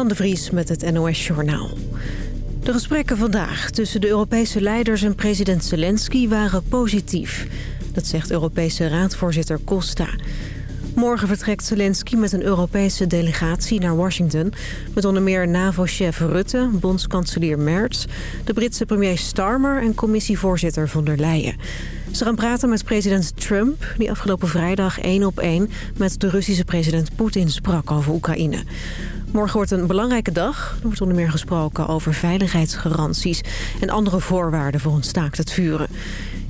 Suzanne de Vries met het NOS Journaal. De gesprekken vandaag tussen de Europese leiders en president Zelensky waren positief. Dat zegt Europese raadvoorzitter Costa. Morgen vertrekt Zelensky met een Europese delegatie naar Washington... met onder meer NAVO-chef Rutte, bondskanselier Merz... de Britse premier Starmer en commissievoorzitter von der Leyen. Ze gaan praten met president Trump... die afgelopen vrijdag één op één met de Russische president Poetin sprak over Oekraïne. Morgen wordt een belangrijke dag. Er wordt onder meer gesproken over veiligheidsgaranties... en andere voorwaarden voor een staakt het vuren.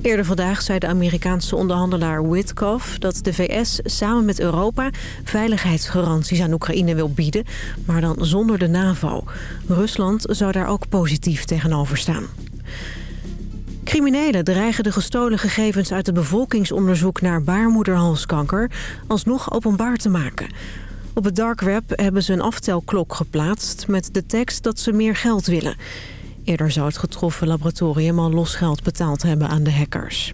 Eerder vandaag zei de Amerikaanse onderhandelaar Witkoff... dat de VS samen met Europa veiligheidsgaranties aan Oekraïne wil bieden... maar dan zonder de NAVO. Rusland zou daar ook positief tegenover staan. Criminelen dreigen de gestolen gegevens uit het bevolkingsonderzoek naar baarmoederhalskanker alsnog openbaar te maken. Op het dark web hebben ze een aftelklok geplaatst met de tekst dat ze meer geld willen. Eerder zou het getroffen laboratorium al los geld betaald hebben aan de hackers.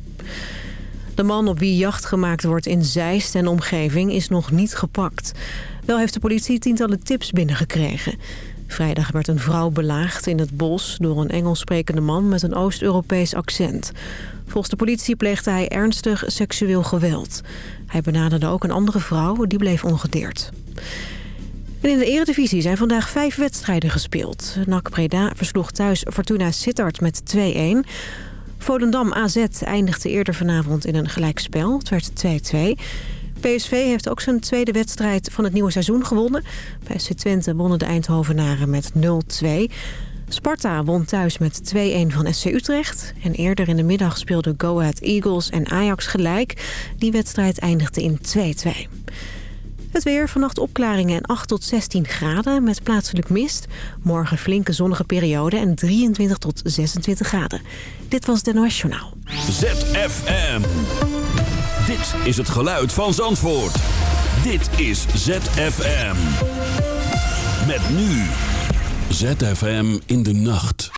De man op wie jacht gemaakt wordt in Zeist en omgeving is nog niet gepakt. Wel heeft de politie tientallen tips binnengekregen. Vrijdag werd een vrouw belaagd in het bos door een Engels sprekende man met een Oost-Europees accent. Volgens de politie pleegde hij ernstig seksueel geweld. Hij benaderde ook een andere vrouw, die bleef ongedeerd. In de eredivisie zijn vandaag vijf wedstrijden gespeeld. NAC Breda versloeg thuis Fortuna Sittard met 2-1. Volendam AZ eindigde eerder vanavond in een gelijkspel. Het werd 2-2. PSV heeft ook zijn tweede wedstrijd van het nieuwe seizoen gewonnen. Bij SC Twente wonnen de Eindhovenaren met 0-2. Sparta won thuis met 2-1 van SC Utrecht. En eerder in de middag speelden Go Ahead Eagles en Ajax gelijk. Die wedstrijd eindigde in 2-2. Het weer, vannacht opklaringen en 8 tot 16 graden met plaatselijk mist. Morgen flinke zonnige periode en 23 tot 26 graden. Dit was de NOS Journaal. ZFM. Dit is het geluid van Zandvoort. Dit is ZFM. Met nu. ZFM in de nacht.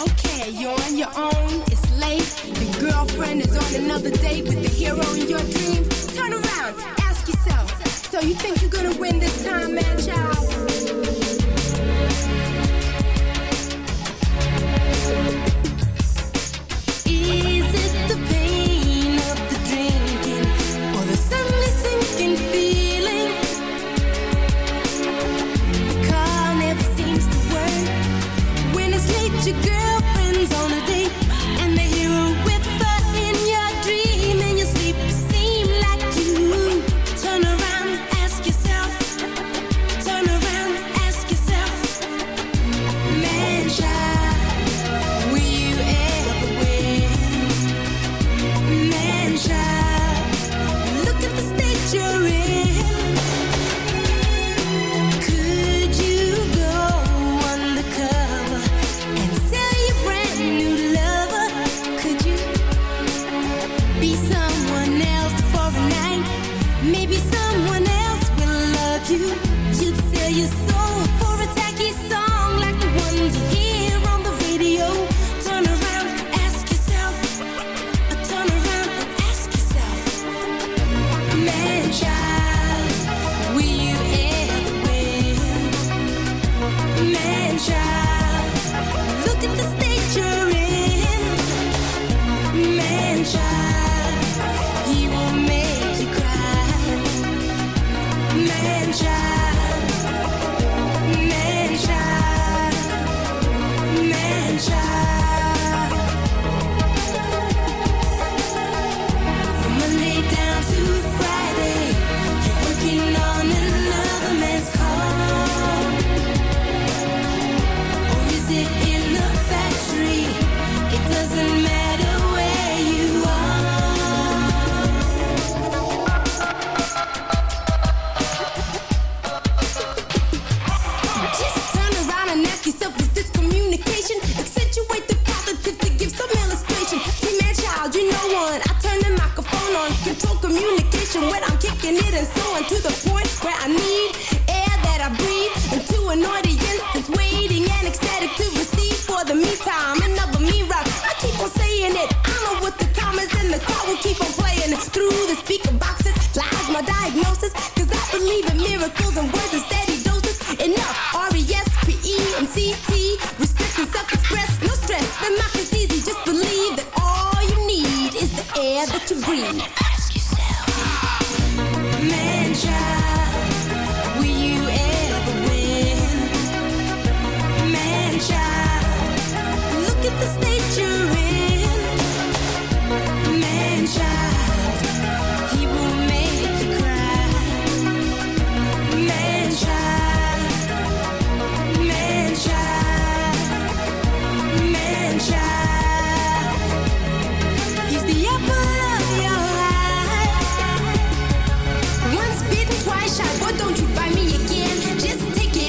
Okay, you're on your own, girlfriend is on another date with the hero in your dream. Turn around, ask yourself. So you think you're gonna win this time, man, child? It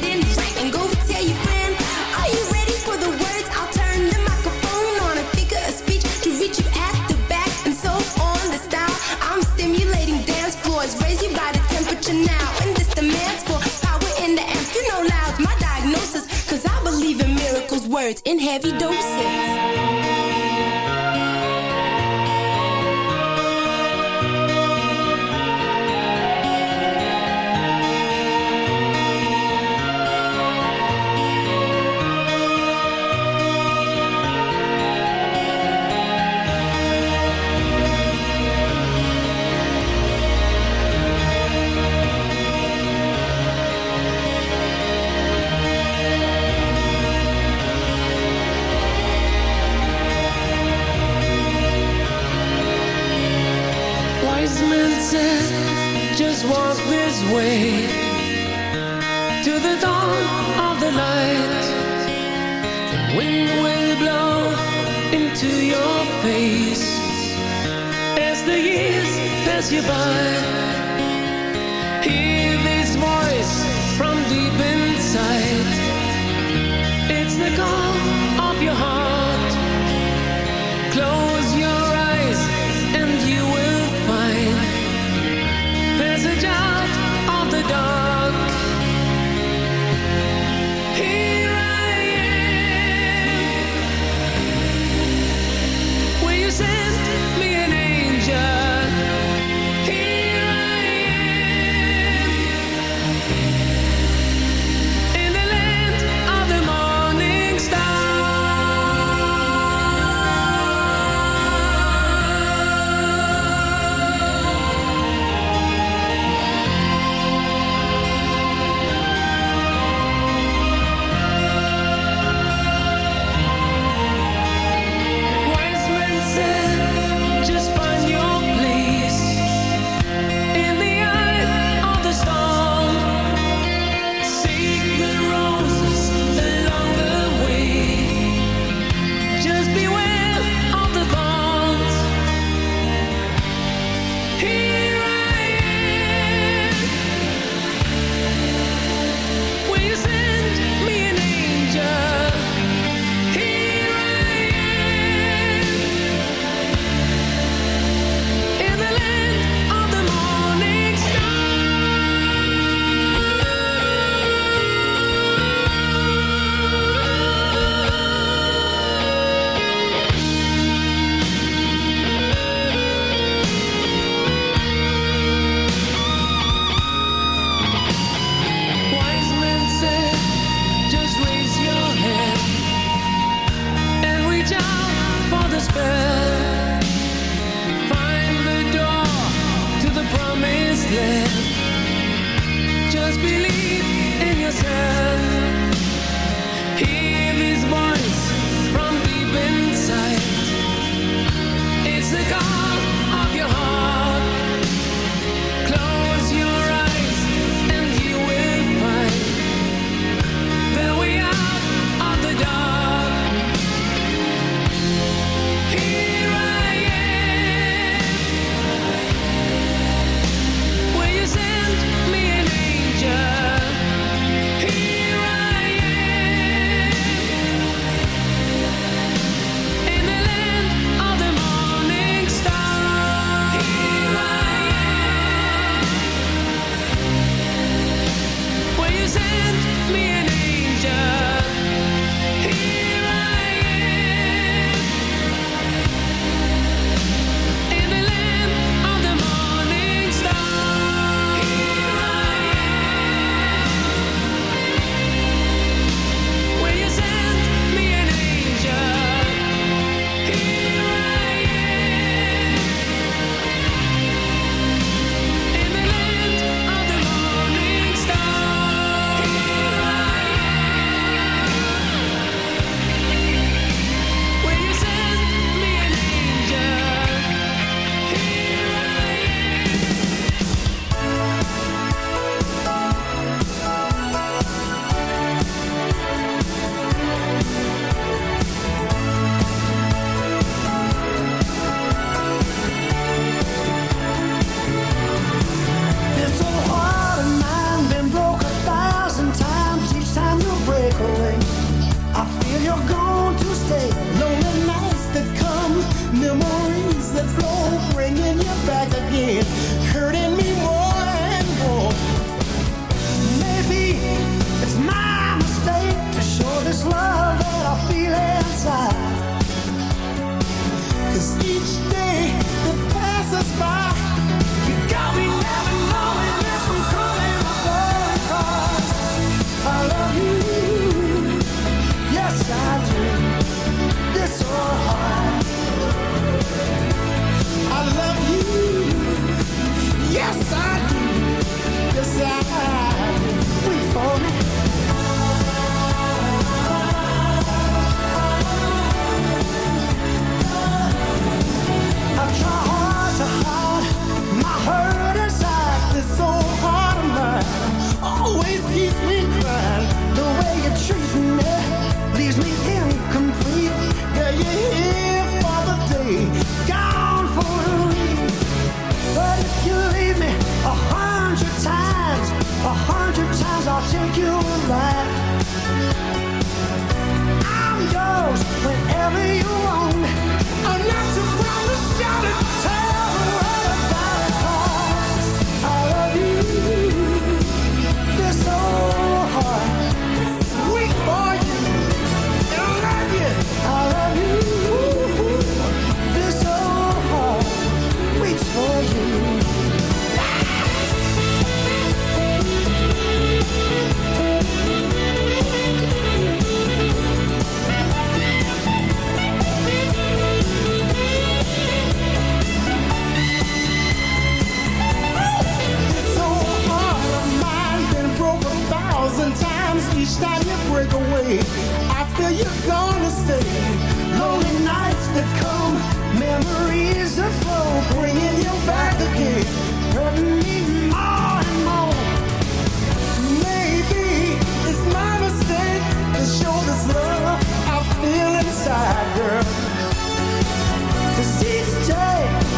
in and go tell you friend. Are you ready for the words? I'll turn the microphone on a speech to reach you at the back. And so on the style I'm stimulating dance floors. Raise your body temperature now in this immense power in the amps You know now's my diagnosis I believe in miracles. Words in heavy doses.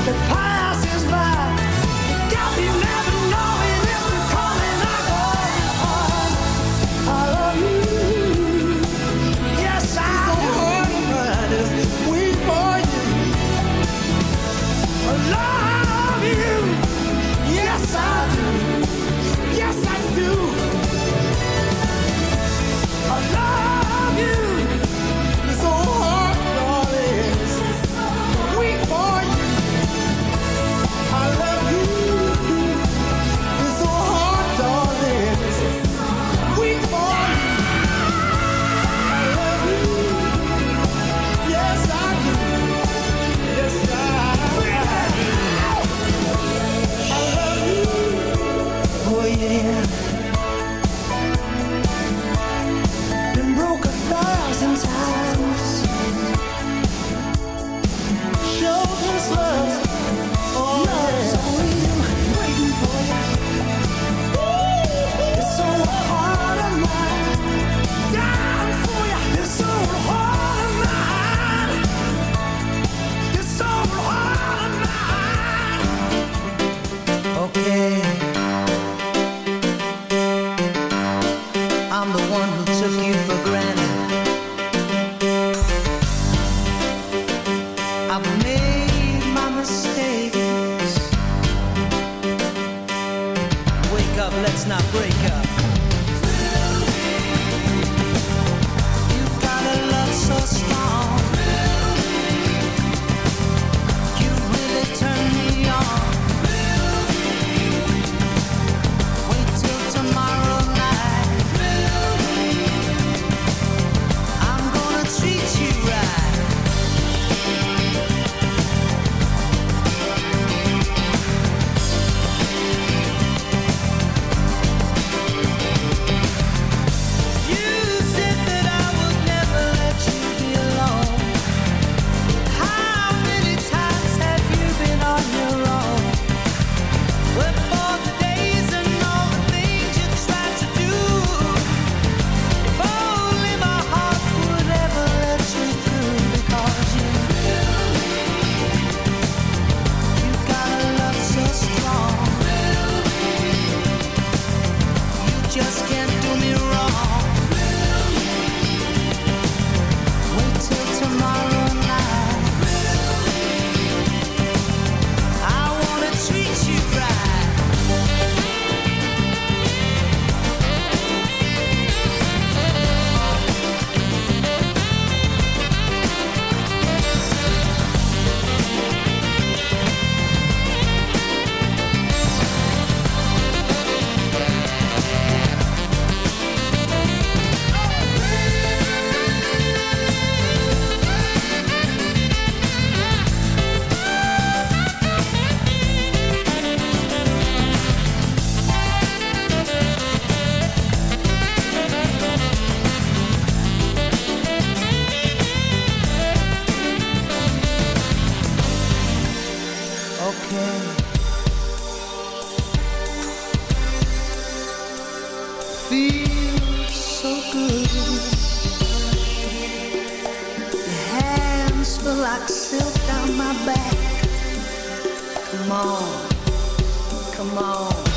the power. feel like silk down my back. Come on, come on.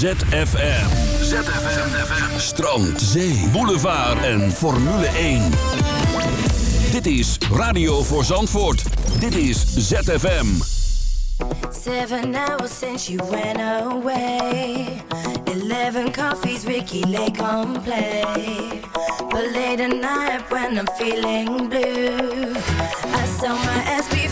ZFM. ZFM. Strand, zee, boulevard en Formule 1. Dit is Radio voor Zandvoort. Dit is ZFM. Seven hours since you went away. Eleven coffees Ricky Lake on play. But late at night when I'm feeling blue. I saw my ass.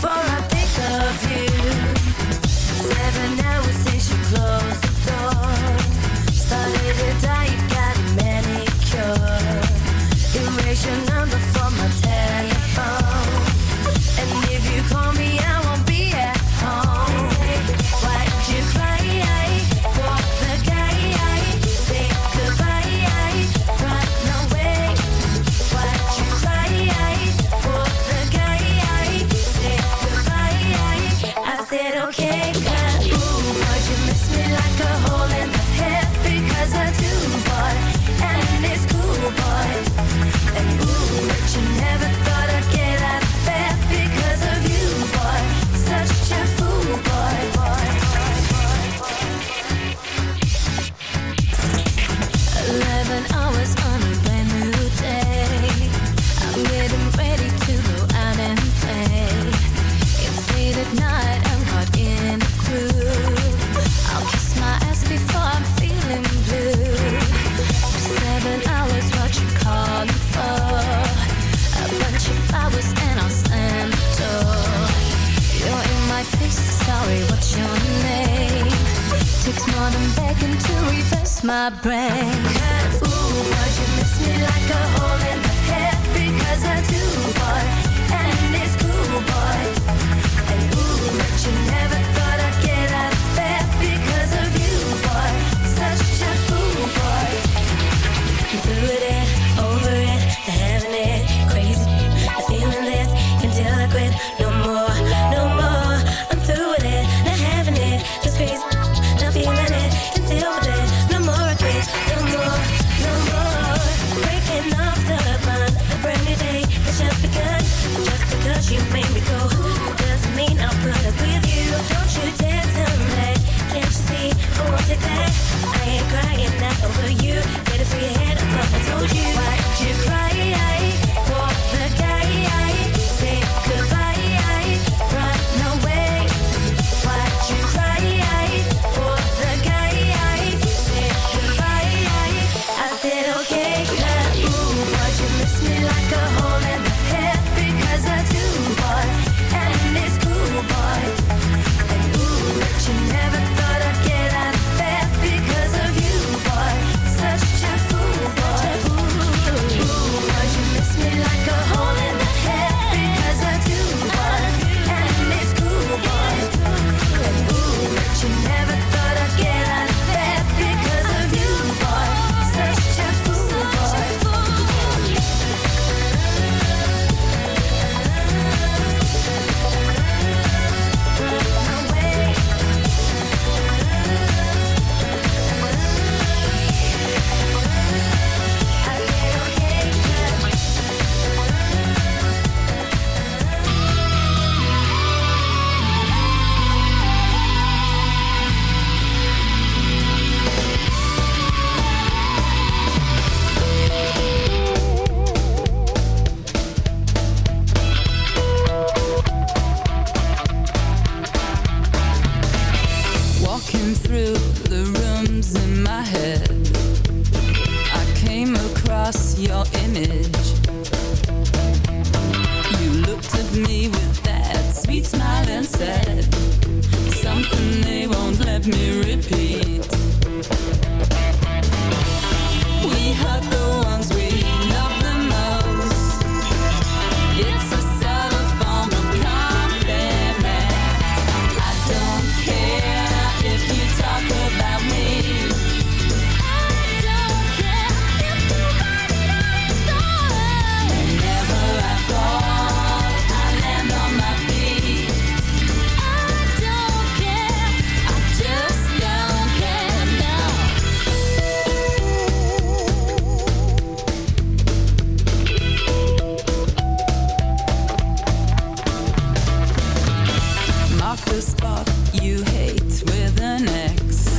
the spot you hate with an X.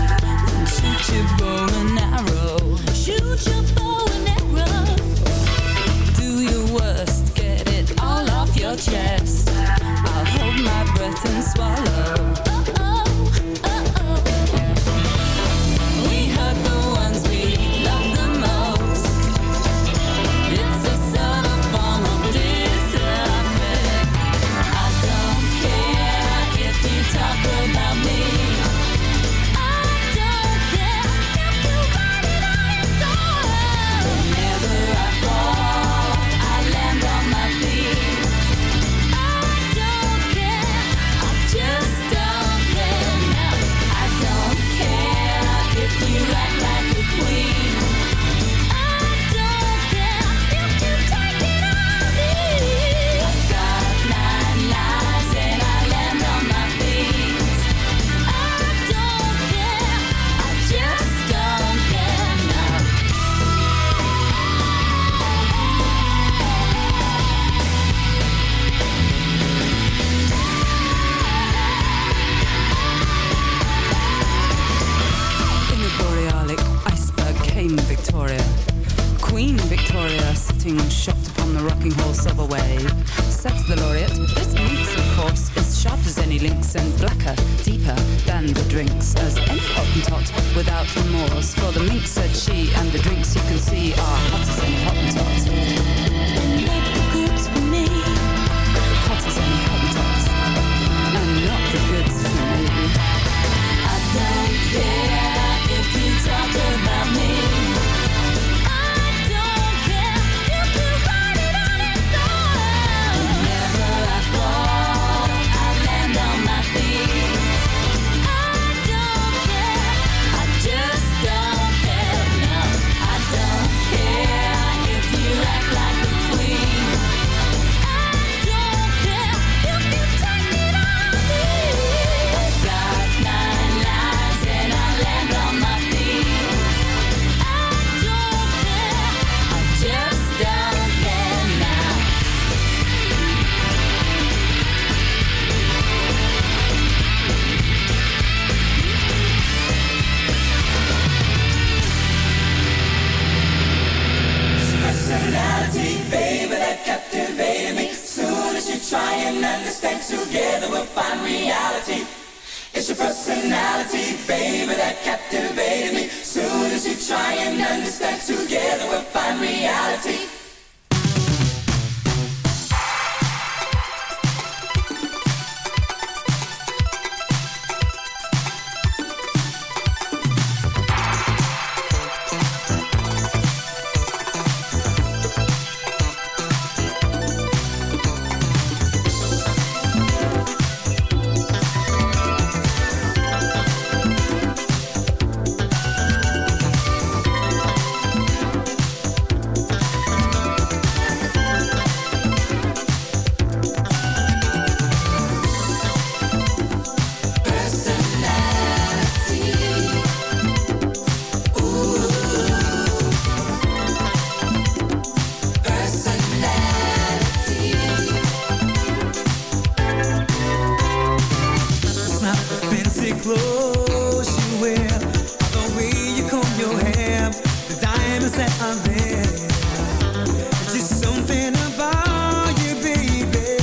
Shoot your bow and arrow. Shoot your bow and arrow. Do your worst, get it all off your chest. I'll hold my breath and swallow. pretty clothes you wear, the way you comb your hair, the diamonds that are there. Just something about you, baby,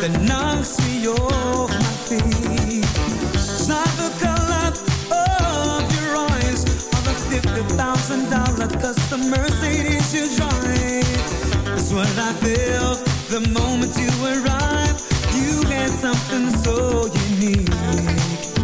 that knocks me off my feet. It's not the color of your eyes or the fifty thousand dollar custom Mercedes you drive. That's what I feel the moment you arrive. You had something so unique you.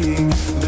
dying.